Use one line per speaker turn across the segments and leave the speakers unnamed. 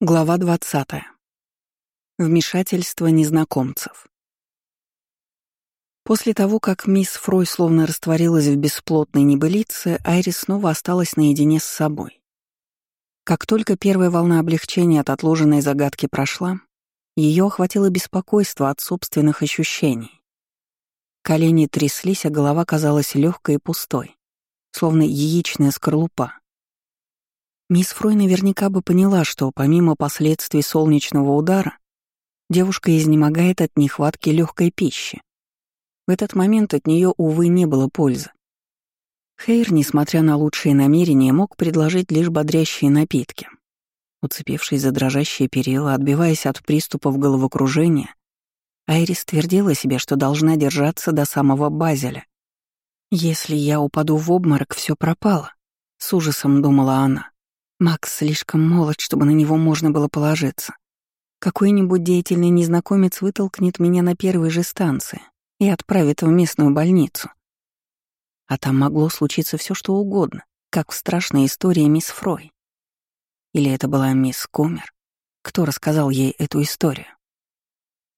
Глава 20. Вмешательство незнакомцев. После того, как мисс Фрой словно растворилась в бесплотной небылице, Айрис снова осталась наедине с собой. Как только первая волна облегчения от отложенной загадки прошла, ее охватило беспокойство от собственных ощущений. Колени тряслись, а голова казалась легкой и пустой, словно яичная скорлупа. Мисс Фрой наверняка бы поняла, что помимо последствий солнечного удара, девушка изнемогает от нехватки легкой пищи. В этот момент от нее, увы, не было пользы. Хейр, несмотря на лучшие намерения, мог предложить лишь бодрящие напитки. Уцепившись за дрожащие перила, отбиваясь от приступов головокружения, Айрис твердила себе, что должна держаться до самого Базеля. «Если я упаду в обморок, все пропало», — с ужасом думала она. Макс слишком молод, чтобы на него можно было положиться. Какой-нибудь деятельный незнакомец вытолкнет меня на первой же станции и отправит в местную больницу. А там могло случиться все, что угодно, как в страшной истории мисс Фрой. Или это была мисс Комер? Кто рассказал ей эту историю?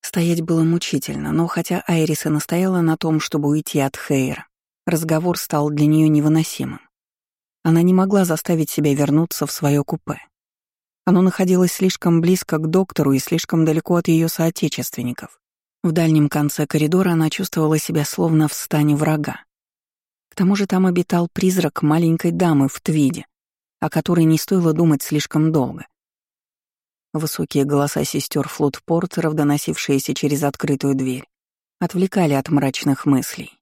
Стоять было мучительно, но хотя Айрис и настояла на том, чтобы уйти от Хейра, разговор стал для нее невыносимым. Она не могла заставить себя вернуться в свое купе. Оно находилось слишком близко к доктору и слишком далеко от ее соотечественников. В дальнем конце коридора она чувствовала себя словно в стане врага. К тому же там обитал призрак маленькой дамы в твиде, о которой не стоило думать слишком долго. Высокие голоса сестер флот-портеров, доносившиеся через открытую дверь, отвлекали от мрачных мыслей.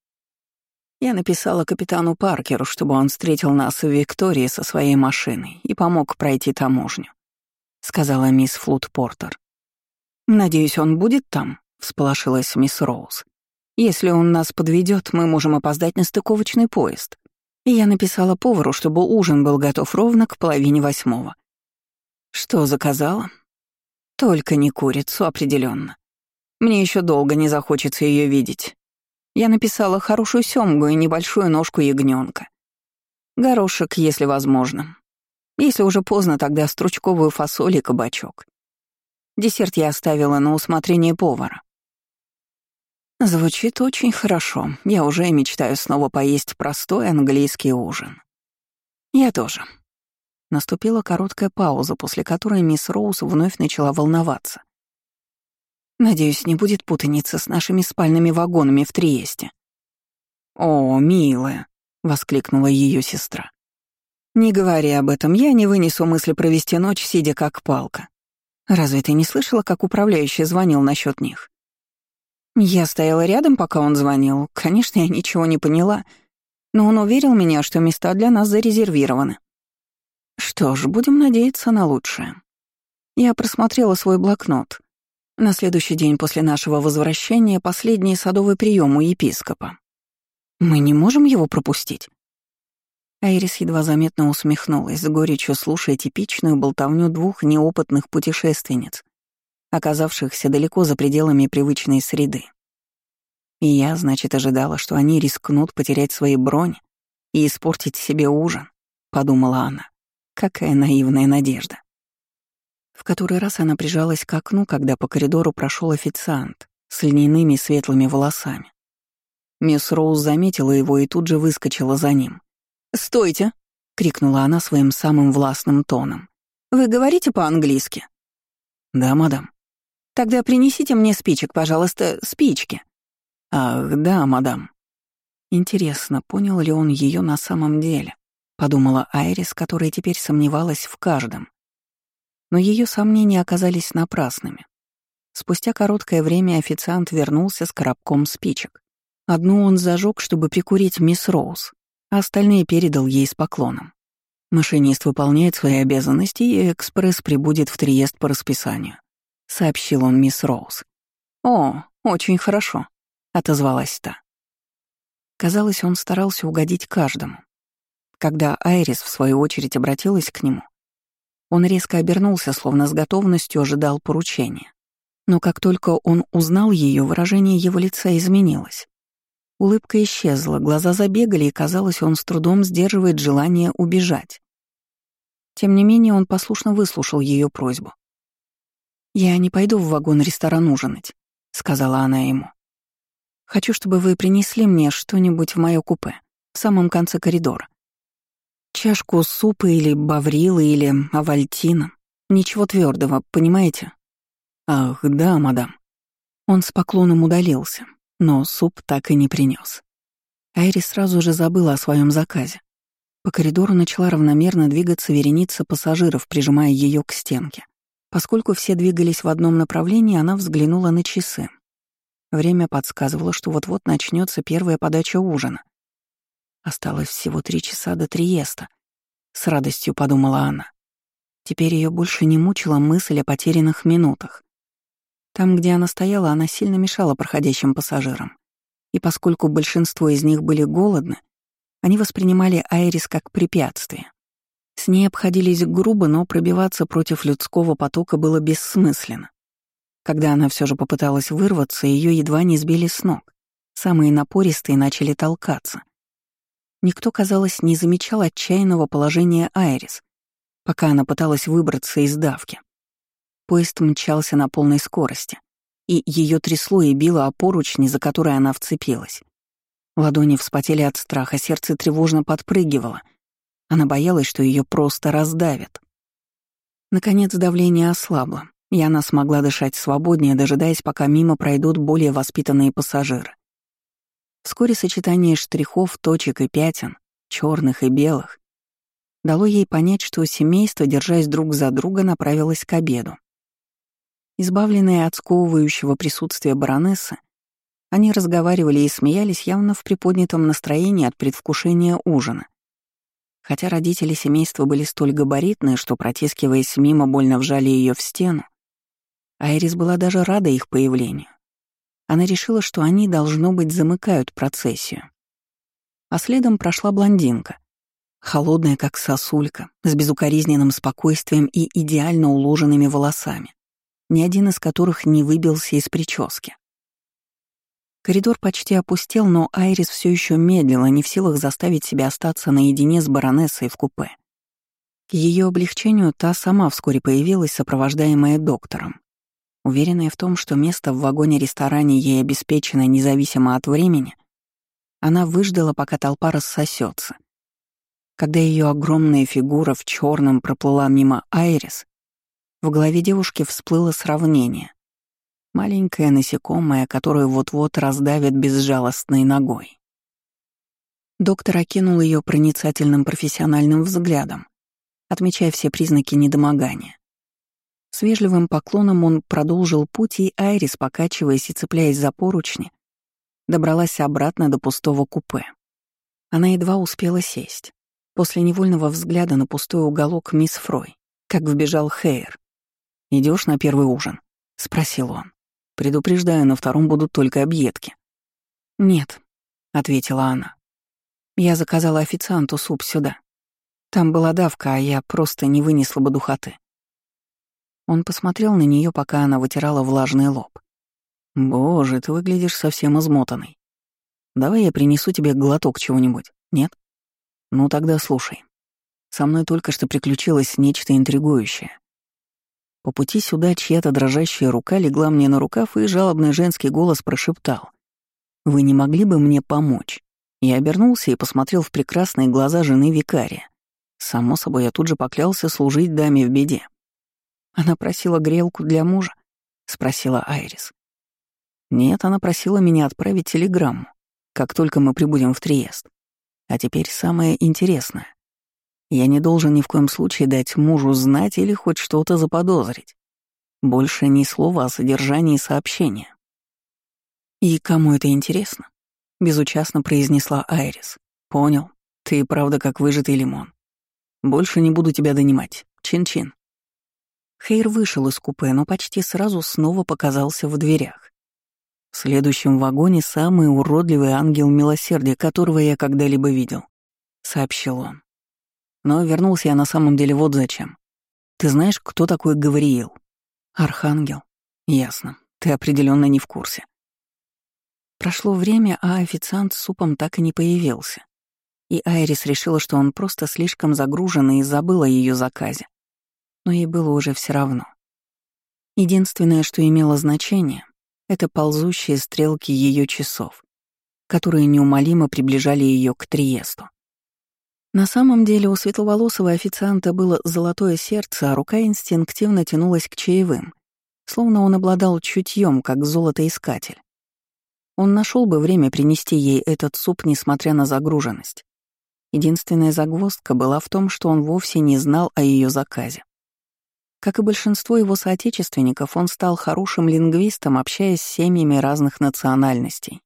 Я написала капитану Паркеру, чтобы он встретил нас в Виктории со своей машиной и помог пройти таможню», — сказала мисс Флут Портер. «Надеюсь, он будет там?» — всполошилась мисс Роуз. «Если он нас подведет, мы можем опоздать на стыковочный поезд». Я написала повару, чтобы ужин был готов ровно к половине восьмого. Что заказала? Только не курицу, определенно. Мне еще долго не захочется ее видеть. Я написала хорошую сёмгу и небольшую ножку ягненка. Горошек, если возможно. Если уже поздно, тогда стручковую фасоль и кабачок. Десерт я оставила на усмотрение повара. Звучит очень хорошо. Я уже мечтаю снова поесть простой английский ужин. Я тоже. Наступила короткая пауза, после которой мисс Роуз вновь начала волноваться. Надеюсь, не будет путаницы с нашими спальными вагонами в Триесте. «О, милая!» — воскликнула ее сестра. «Не говори об этом, я не вынесу мысли провести ночь, сидя как палка. Разве ты не слышала, как управляющий звонил насчет них?» Я стояла рядом, пока он звонил. Конечно, я ничего не поняла, но он уверил меня, что места для нас зарезервированы. Что ж, будем надеяться на лучшее. Я просмотрела свой блокнот. На следующий день после нашего возвращения последний садовый прием у епископа. Мы не можем его пропустить. Айрис едва заметно усмехнулась, с горечью слушая типичную болтовню двух неопытных путешественниц, оказавшихся далеко за пределами привычной среды. И я, значит, ожидала, что они рискнут потерять свои брони и испортить себе ужин, — подумала она. Какая наивная надежда. В который раз она прижалась к окну, когда по коридору прошел официант с льняными светлыми волосами. Мисс Роуз заметила его и тут же выскочила за ним. «Стойте!» — крикнула она своим самым властным тоном. «Вы говорите по-английски?» «Да, мадам». «Тогда принесите мне спичек, пожалуйста, спички». «Ах, да, мадам». Интересно, понял ли он ее на самом деле? Подумала Айрис, которая теперь сомневалась в каждом, но ее сомнения оказались напрасными. Спустя короткое время официант вернулся с коробком спичек. Одну он зажег, чтобы прикурить мисс Роуз, а остальные передал ей с поклоном. «Машинист выполняет свои обязанности, и экспресс прибудет в Триест по расписанию», — сообщил он мисс Роуз. «О, очень хорошо», — отозвалась та. Казалось, он старался угодить каждому. Когда Айрис, в свою очередь, обратилась к нему, он резко обернулся, словно с готовностью ожидал поручения. Но как только он узнал ее, выражение его лица изменилось. Улыбка исчезла, глаза забегали, и казалось, он с трудом сдерживает желание убежать. Тем не менее, он послушно выслушал ее просьбу, «Я не пойду в вагон-ресторан ужинать», — сказала она ему. «Хочу, чтобы вы принесли мне что-нибудь в моё купе, в самом конце коридора. Чашку супа или баврилы или авальтина. Ничего твердого, понимаете?» «Ах, да, мадам». Он с поклоном удалился, но суп так и не принес. Айри сразу же забыла о своем заказе. По коридору начала равномерно двигаться вереница пассажиров, прижимая ее к стенке. Поскольку все двигались в одном направлении, она взглянула на часы. Время подсказывало, что вот-вот начнется первая подача ужина. Осталось всего три часа до Триеста. С радостью подумала она. Теперь ее больше не мучила мысль о потерянных минутах. Там, где она стояла, она сильно мешала проходящим пассажирам. И поскольку большинство из них были голодны, они воспринимали Айрис как препятствие. С ней обходились грубо, но пробиваться против людского потока было бессмысленно. Когда она все же попыталась вырваться, ее едва не сбили с ног. Самые напористые начали толкаться. Никто, казалось, не замечал отчаянного положения Айрис, пока она пыталась выбраться из давки. Поезд мчался на полной скорости, и ее трясло и било о поручни, за которой она вцепилась. Ладони вспотели от страха, сердце тревожно подпрыгивало. Она боялась, что ее просто раздавят. Наконец давление ослабло, и она смогла дышать свободнее, дожидаясь, пока мимо пройдут более воспитанные пассажиры. Вскоре сочетание штрихов, точек и пятен, черных и белых, дало ей понять, что семейство, держась друг за друга, направилось к обеду. Избавленные от сковывающего присутствия баронессы, они разговаривали и смеялись явно в приподнятом настроении от предвкушения ужина. Хотя родители семейства были столь габаритные, что, протискиваясь мимо, больно вжали ее в стену, Айрис была даже рада их появлению. Она решила, что они, должно быть, замыкают процессию. А следом прошла блондинка, холодная, как сосулька, с безукоризненным спокойствием и идеально уложенными волосами, ни один из которых не выбился из прически. Коридор почти опустел, но Айрис все еще медлила, не в силах заставить себя остаться наедине с баронессой в купе. К ее облегчению та сама вскоре появилась, сопровождаемая доктором. Уверенная в том, что место в вагоне-ресторане ей обеспечено независимо от времени, она выждала, пока толпа рассосется. Когда ее огромная фигура в черном проплыла мимо Айрис, в голове девушки всплыло сравнение. Маленькое насекомое, которое вот-вот раздавит безжалостной ногой. Доктор окинул ее проницательным профессиональным взглядом, отмечая все признаки недомогания. С вежливым поклоном он продолжил путь, и Айрис, покачиваясь и цепляясь за поручни, добралась обратно до пустого купе. Она едва успела сесть. После невольного взгляда на пустой уголок мисс Фрой, как вбежал Хейр. Идешь на первый ужин?» — спросил он. Предупреждаю, на втором будут только объедки. «Нет», — ответила она. «Я заказала официанту суп сюда. Там была давка, а я просто не вынесла бы духоты». Он посмотрел на нее, пока она вытирала влажный лоб. «Боже, ты выглядишь совсем измотанной. Давай я принесу тебе глоток чего-нибудь, нет? Ну тогда слушай. Со мной только что приключилось нечто интригующее. По пути сюда чья-то дрожащая рука легла мне на рукав, и жалобный женский голос прошептал. «Вы не могли бы мне помочь?» Я обернулся и посмотрел в прекрасные глаза жены викария. Само собой, я тут же поклялся служить даме в беде. «Она просила грелку для мужа?» — спросила Айрис. «Нет, она просила меня отправить телеграмму, как только мы прибудем в Триест. А теперь самое интересное. Я не должен ни в коем случае дать мужу знать или хоть что-то заподозрить. Больше ни слова о содержании сообщения. «И кому это интересно?» — безучастно произнесла Айрис. «Понял. Ты правда как выжатый лимон. Больше не буду тебя донимать. Чин-чин». Хейр вышел из купе, но почти сразу снова показался в дверях. В следующем вагоне самый уродливый ангел милосердия, которого я когда-либо видел, — сообщил он. Но вернулся я на самом деле вот зачем. Ты знаешь, кто такой Гавриил? Архангел. Ясно. Ты определенно не в курсе. Прошло время, а официант с супом так и не появился. И Айрис решила, что он просто слишком загружен и забыл о ее заказе. Но ей было уже все равно. Единственное, что имело значение, это ползущие стрелки ее часов, которые неумолимо приближали ее к Триесту. На самом деле у светловолосого официанта было золотое сердце, а рука инстинктивно тянулась к чаевым, словно он обладал чутьем, как золотоискатель. Он нашел бы время принести ей этот суп, несмотря на загруженность. Единственная загвоздка была в том, что он вовсе не знал о ее заказе. Как и большинство его соотечественников, он стал хорошим лингвистом, общаясь с семьями разных национальностей.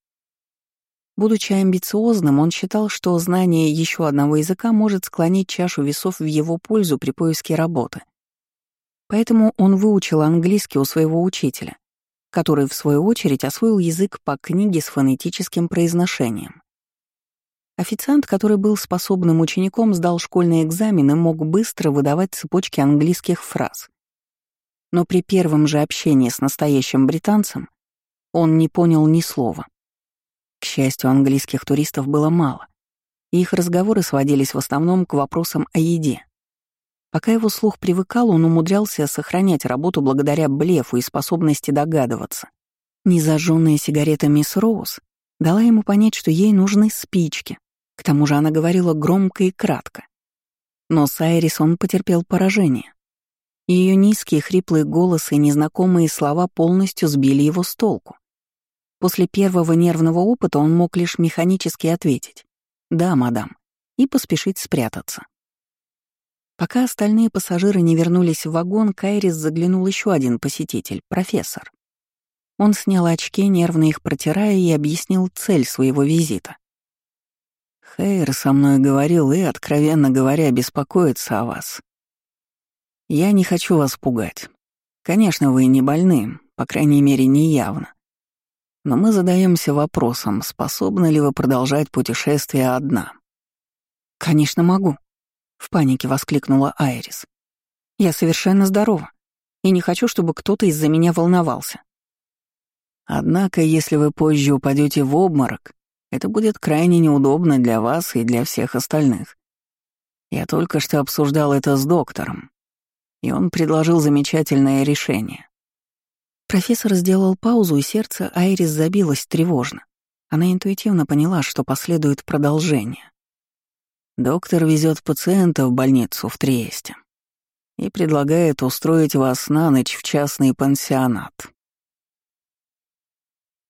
Будучи амбициозным, он считал, что знание еще одного языка может склонить чашу весов в его пользу при поиске работы. Поэтому он выучил английский у своего учителя, который, в свою очередь, освоил язык по книге с фонетическим произношением. Официант, который был способным учеником, сдал школьный экзамен и мог быстро выдавать цепочки английских фраз. Но при первом же общении с настоящим британцем он не понял ни слова. К счастью, английских туристов было мало, их разговоры сводились в основном к вопросам о еде. Пока его слух привыкал, он умудрялся сохранять работу благодаря блефу и способности догадываться. Незажженная сигарета мисс Роуз дала ему понять, что ей нужны спички. К тому же она говорила громко и кратко. Но с Айрис он потерпел поражение. Ее низкий хриплый голос и незнакомые слова полностью сбили его с толку. После первого нервного опыта он мог лишь механически ответить «Да, мадам», и поспешить спрятаться. Пока остальные пассажиры не вернулись в вагон, Кайрис заглянул еще один посетитель, профессор. Он снял очки, нервно их протирая, и объяснил цель своего визита. Хейр со мной говорил и, откровенно говоря, беспокоится о вас. Я не хочу вас пугать. Конечно, вы не больны, по крайней мере, не явно. Но мы задаемся вопросом, способны ли вы продолжать путешествие одна? Конечно, могу. В панике воскликнула Айрис. «Я совершенно здорова и не хочу, чтобы кто-то из-за меня волновался». «Однако, если вы позже упадете в обморок, это будет крайне неудобно для вас и для всех остальных. Я только что обсуждал это с доктором, и он предложил замечательное решение». Профессор сделал паузу, и сердце Айрис забилось тревожно. Она интуитивно поняла, что последует продолжение. Доктор везет пациента в больницу в Триесте и предлагает устроить вас на ночь в частный пансионат.